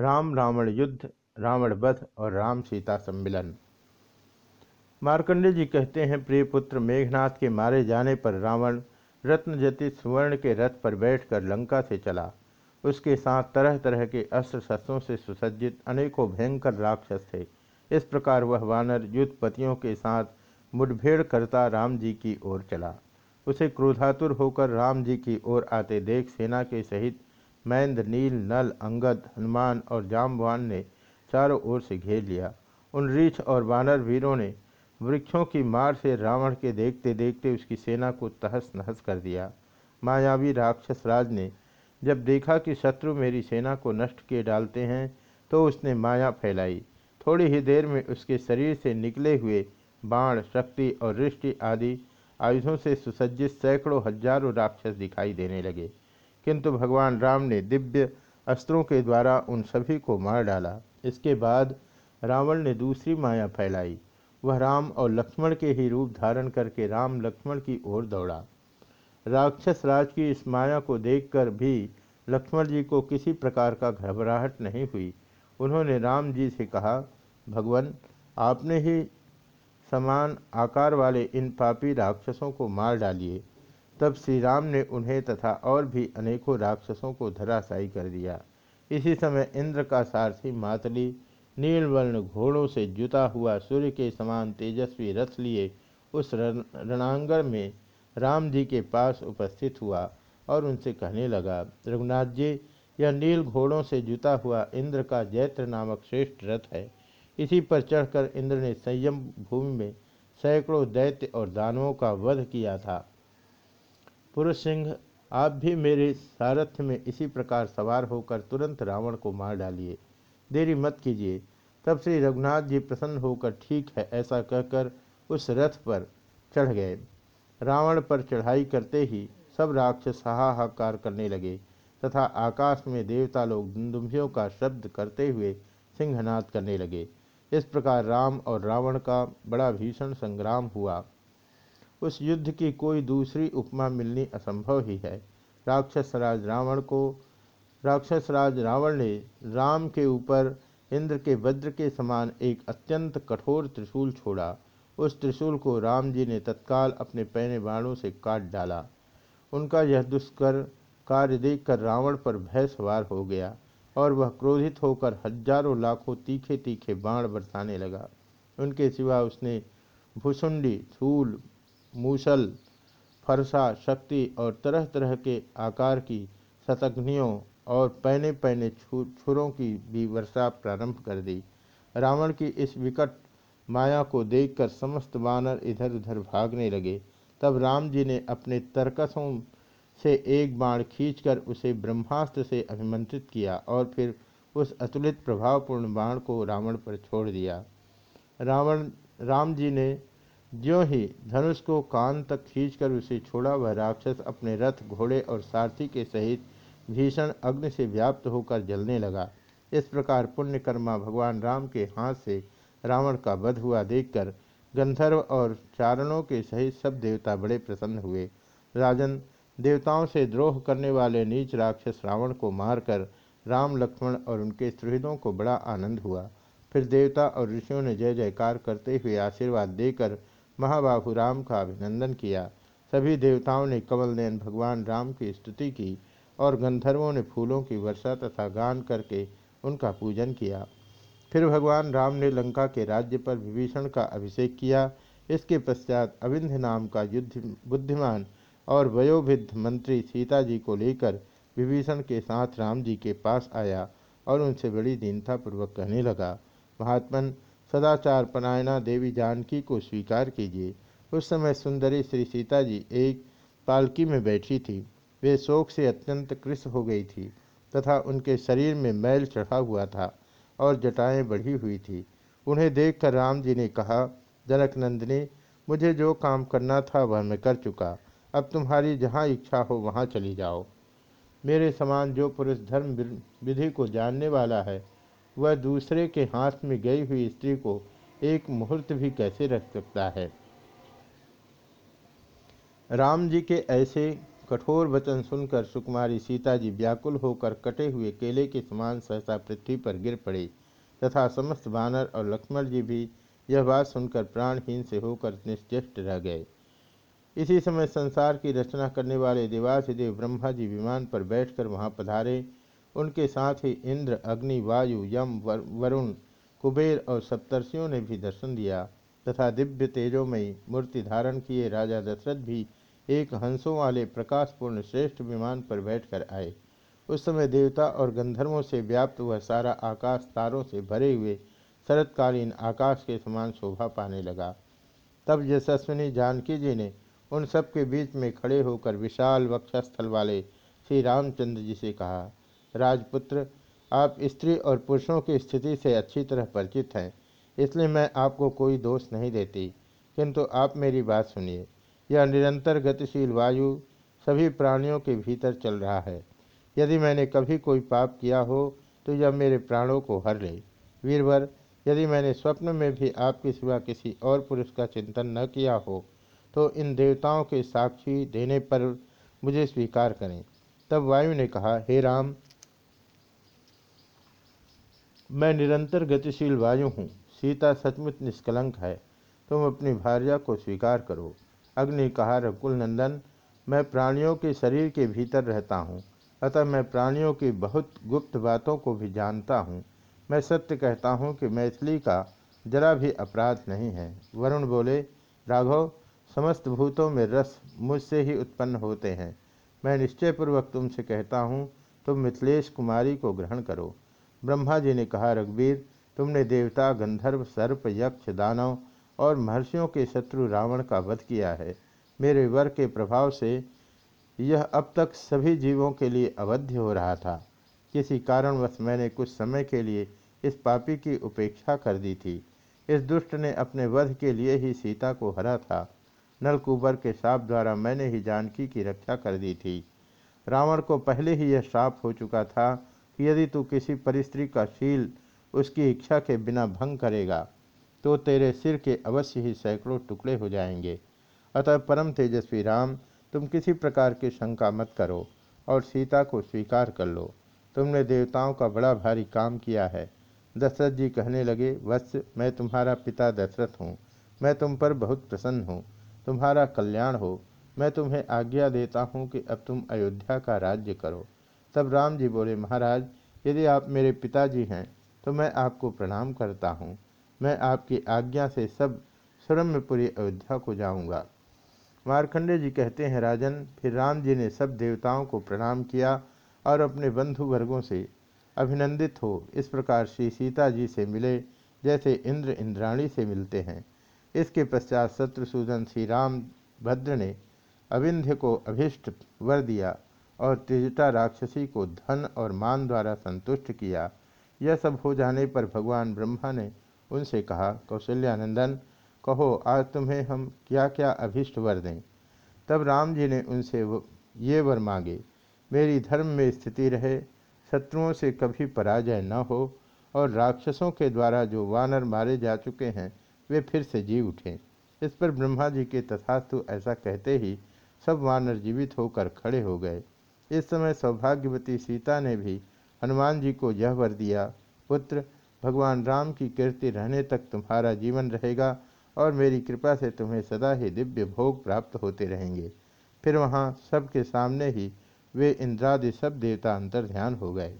राम रावण युद्ध, रावण वध और राम सीता सम्मिलन। मार्कंडे जी कहते हैं, प्रिय पुत्र, मेघनाथ के मारे जाने पर रावण रत्नजति सुवर्ण के रथ पर बैठकर लंका से चला। उसके साथ तरह तरह के अस्त्र शस्त्रों से सुसज्जित अनेकों भयंकर राक्षस थे। इस प्रकार वह वानर युद्धपतियों के साथ मुठभेड़ करता राम जी की ओर चला। उसे क्रोधातुर होकर राम जी की ओर आते देख सेना के सहित मैंद नील, नल, अंगद, हनुमान और जामवान ने चारों ओर से घेर लिया। उन रीछ और वानर वीरों ने वृक्षों की मार से रावण के देखते देखते उसकी सेना को तहस नहस कर दिया। मायावी राक्षस राज ने जब देखा कि शत्रु मेरी सेना को नष्ट किए डालते हैं तो उसने माया फैलाई। थोड़ी ही देर में उसके शरीर से निकले हुए बाण, शक्ति और रिष्टि आदि आयुधों से सुसज्जित सैकड़ों हज़ारों राक्षस दिखाई देने लगे। किंतु भगवान राम ने दिव्य अस्त्रों के द्वारा उन सभी को मार डाला। इसके बाद रावण ने दूसरी माया फैलाई। वह राम और लक्ष्मण के ही रूप धारण करके राम लक्ष्मण की ओर दौड़ा। राक्षस राज की इस माया को देखकर भी लक्ष्मण जी को किसी प्रकार का घबराहट नहीं हुई। उन्होंने राम जी से कहा, भगवान, आपने ही समान आकार वाले इन पापी राक्षसों को मार डालिए। तब श्री राम ने उन्हें तथा और भी अनेकों राक्षसों को धराशायी कर दिया। इसी समय इंद्र का सारथी मातली नीलवर्ण घोड़ों से जुता हुआ सूर्य के समान तेजस्वी रथ लिए उस रणांगण में राम जी के पास उपस्थित हुआ और उनसे कहने लगा, रघुनाथ जी, यह नील घोड़ों से जुता हुआ इंद्र का जैत्र नामक श्रेष्ठ रथ है। इसी पर चढ़कर इंद्र ने संयम भूमि में सैकड़ों दैत्य और दानवों का वध किया था। पुरुष सिंह, आप भी मेरे सारथ्य में इसी प्रकार सवार होकर तुरंत रावण को मार डालिए। देरी मत कीजिए। तब श्री रघुनाथ जी प्रसन्न होकर ठीक है ऐसा कहकर उस रथ पर चढ़ गए। रावण पर चढ़ाई करते ही सब राक्षस हाहाकार करने लगे तथा आकाश में देवता लोग दुंदुभियों का शब्द करते हुए सिंहनाद करने लगे। इस प्रकार राम और रावण का बड़ा भीषण संग्राम हुआ। उस युद्ध की कोई दूसरी उपमा मिलनी असंभव ही है। राक्षस राज रावण को राक्षस राज रावण ने राम के ऊपर इंद्र के वज्र के समान एक अत्यंत कठोर त्रिशूल छोड़ा। उस त्रिशूल को राम जी ने तत्काल अपने पैने बाणों से काट डाला। उनका यह दुष्कर कार्य देखकर रावण पर भय सवार हो गया और वह क्रोधित होकर हज़ारों लाखों तीखे तीखे बाण बरसाने लगा। उनके सिवा उसने भुसुंडी थूल मूसल फरसा, शक्ति और तरह तरह के आकार की शतग्नियों और पैने पैने छुरों की भी वर्षा प्रारंभ कर दी। रावण की इस विकट माया को देखकर समस्त वानर इधर उधर भागने लगे। तब राम जी ने अपने तर्कसों से एक बाण खींचकर उसे ब्रह्मास्त्र से अभिमंत्रित किया और फिर उस अतुलित, प्रभावपूर्ण बाण को रावण पर छोड़ दिया। रावण, राम जी ने ज्यों ही धनुष को कान तक खींचकर उसे छोड़ा, वह राक्षस अपने रथ, घोड़े और सारथी के सहित भीषण अग्नि से व्याप्त होकर जलने लगा। इस प्रकार पुण्यकर्मा भगवान राम के हाथ से रावण का वध हुआ देखकर गंधर्व और चारणों के सहित सब देवता बड़े प्रसन्न हुए। राजन देवताओं से द्रोह करने वाले नीच राक्षस रावण को मारकर राम, लक्ष्मण और उनके सुहृदों को बड़ा आनंद हुआ। फिर देवता और ऋषियों ने जय जयकार करते हुए आशीर्वाद देकर महाबाहु राम का अभिनंदन किया। सभी देवताओं ने कमलनयन भगवान राम की स्तुति की और गंधर्वों ने फूलों की वर्षा तथा गान करके उनका पूजन किया। फिर भगवान राम ने लंका के राज्य पर विभीषण का अभिषेक किया। इसके पश्चात अविंध नाम का युद्ध बुद्धिमान और वयोभिद्ध मंत्री सीता जी को लेकर विभीषण के साथ राम जी के पास आया और उनसे बड़ी दीनतापूर्वक कहने लगा, महात्मन सदाचार पनायना देवी जानकी को स्वीकार कीजिए। उस समय सुंदरी श्री सीता जी एक पालकी में बैठी थी। वे शोक से अत्यंत कृष हो गई थी तथा उनके शरीर में मैल चढ़ा हुआ था और जटाएँ बढ़ी हुई थी। उन्हें देखकर राम जी ने कहा, जनक नंदिनी, मुझे जो काम करना था वह मैं कर चुका। अब तुम्हारी जहाँ इच्छा हो वहाँ चली जाओ। मेरे समान जो पुरुष धर्म विधि को जानने वाला है वह दूसरे के हाथ में गई हुई स्त्री को एक मुहूर्त भी कैसे रख सकता है? राम जी के ऐसे कठोर वचन सुनकर सुकुमारी सीता जी व्याकुल होकर कटे हुए केले के समान सहसा पृथ्वी पर गिर पड़े, तथा समस्त बानर और लक्ष्मण जी भी यह बात सुनकर प्राणहीन से होकर निश्चेष्ट रह गए। इसी समय संसार की रचना करने वाले देवासिदेव ब्रह्मा जी विमान पर बैठकर वहाँ पधारे उनके साथ ही इंद्र, अग्नि, वायु, यम वरुण, कुबेर और सप्तर्षियों ने भी दर्शन दिया तथा दिव्य तेजोमयी मूर्ति धारण किए राजा दशरथ भी एक हंसों वाले प्रकाशपूर्ण श्रेष्ठ विमान पर बैठकर आए। उस समय देवता और गंधर्वों से व्याप्त वह सारा आकाश तारों से भरे हुए शरतकालीन आकाश के समान शोभा पाने लगा। तब यशस्विनी जानकी जी ने उन सब के बीच में खड़े होकर विशाल वक्षस्थल वाले श्री रामचंद्र जी से कहा राजपुत्र, आप स्त्री और पुरुषों की स्थिति से अच्छी तरह परिचित हैं, इसलिए मैं आपको कोई दोष नहीं देती। किंतु आप मेरी बात सुनिए। यह निरंतर गतिशील वायु सभी प्राणियों के भीतर चल रहा है। यदि मैंने कभी कोई पाप किया हो तो यह मेरे प्राणों को हर ले। वीरवर, यदि मैंने स्वप्न में भी आपके सिवा किसी और पुरुष का चिंतन न किया हो तो इन देवताओं के साक्षी देने पर मुझे स्वीकार करें। तब वायु ने कहा, हे राम मैं निरंतर गतिशील वायु हूँ। सीता सचमुच निष्कलंक है। तुम अपनी भार्या को स्वीकार करो। अग्नि कहा रकुल नंदन मैं प्राणियों के शरीर के भीतर रहता हूँ। अतः मैं प्राणियों की बहुत गुप्त बातों को भी जानता हूँ। मैं सत्य कहता हूँ कि मैथिली का जरा भी अपराध नहीं है। वरुण बोले, राघव, समस्त भूतों में रस मुझसे ही उत्पन्न होते हैं। मैं निश्चयपूर्वक तुमसे कहता हूँ, तुम मिथिलेश कुमारी को ग्रहण करो। ब्रह्मा जी ने कहा, रघुवीर, तुमने देवता, गंधर्व, सर्प, यक्ष, दानव और महर्षियों के शत्रु रावण का वध किया है। मेरे वर के प्रभाव से यह अब तक सभी जीवों के लिए अवध्य हो रहा था। किसी कारणवश मैंने कुछ समय के लिए इस पापी की उपेक्षा कर दी थी। इस दुष्ट ने अपने वध के लिए ही सीता को हरा था। नलकुबर के साप द्वारा मैंने ही जानकी की रक्षा कर दी थी। रावण को पहले ही यह श्राप हो चुका था यदि तू किसी परिस्त्री का शील उसकी इच्छा के बिना भंग करेगा तो तेरे सिर के अवश्य ही सैकड़ों टुकड़े हो जाएँगे। अतः परम तेजस्वी राम, तुम किसी प्रकार की शंका मत करो और सीता को स्वीकार कर लो। तुमने देवताओं का बड़ा भारी काम किया है। दशरथ जी कहने लगे, वत्स, मैं तुम्हारा पिता दशरथ हूँ। मैं तुम पर बहुत प्रसन्न हूँ। तुम्हारा कल्याण हो। मैं तुम्हें आज्ञा देता हूँ कि अब तुम अयोध्या का राज्य करो। तब राम जी बोले, महाराज, यदि आप मेरे पिताजी हैं तो मैं आपको प्रणाम करता हूँ। मैं आपकी आज्ञा से सब स्वरम्यपुरी अयोध्या को जाऊँगा। मारखंडे जी कहते हैं, राजन, फिर राम जी ने सब देवताओं को प्रणाम किया और अपने बंधु वर्गों से अभिनंदित हो। इस प्रकार श्री सीता जी से मिले, जैसे इंद्र इंद्राणी से मिलते हैं। इसके पश्चात शत्रुसूदन श्री राम भद्र ने अविंध्य को अभिष्ट वर दिया। और त्रिजटा राक्षसी को धन और मान द्वारा संतुष्ट किया। यह सब हो जाने पर भगवान ब्रह्मा ने उनसे कहा, कौशल्यानंदन, कहो, आज तुम्हें हम क्या क्या अभिष्ट वर दें? तब राम जी ने उनसे ये वर मांगे, मेरी धर्म में स्थिति रहे, शत्रुओं से कभी पराजय न हो, और राक्षसों के द्वारा जो वानर मारे जा चुके हैं, वे फिर से जी उठें। इस पर ब्रह्मा जी के तथास्तु ऐसा कहते ही सब वानर जीवित होकर खड़े हो गए। इस समय सौभाग्यवती सीता ने भी हनुमान जी को यह वर दिया, पुत्र, भगवान राम की कीर्ति रहने तक तुम्हारा जीवन रहेगा और मेरी कृपा से तुम्हें सदा ही दिव्य भोग प्राप्त होते रहेंगे। फिर वहाँ सबके सामने ही वे इंद्रादि सब देवता अंतर ध्यान हो गए।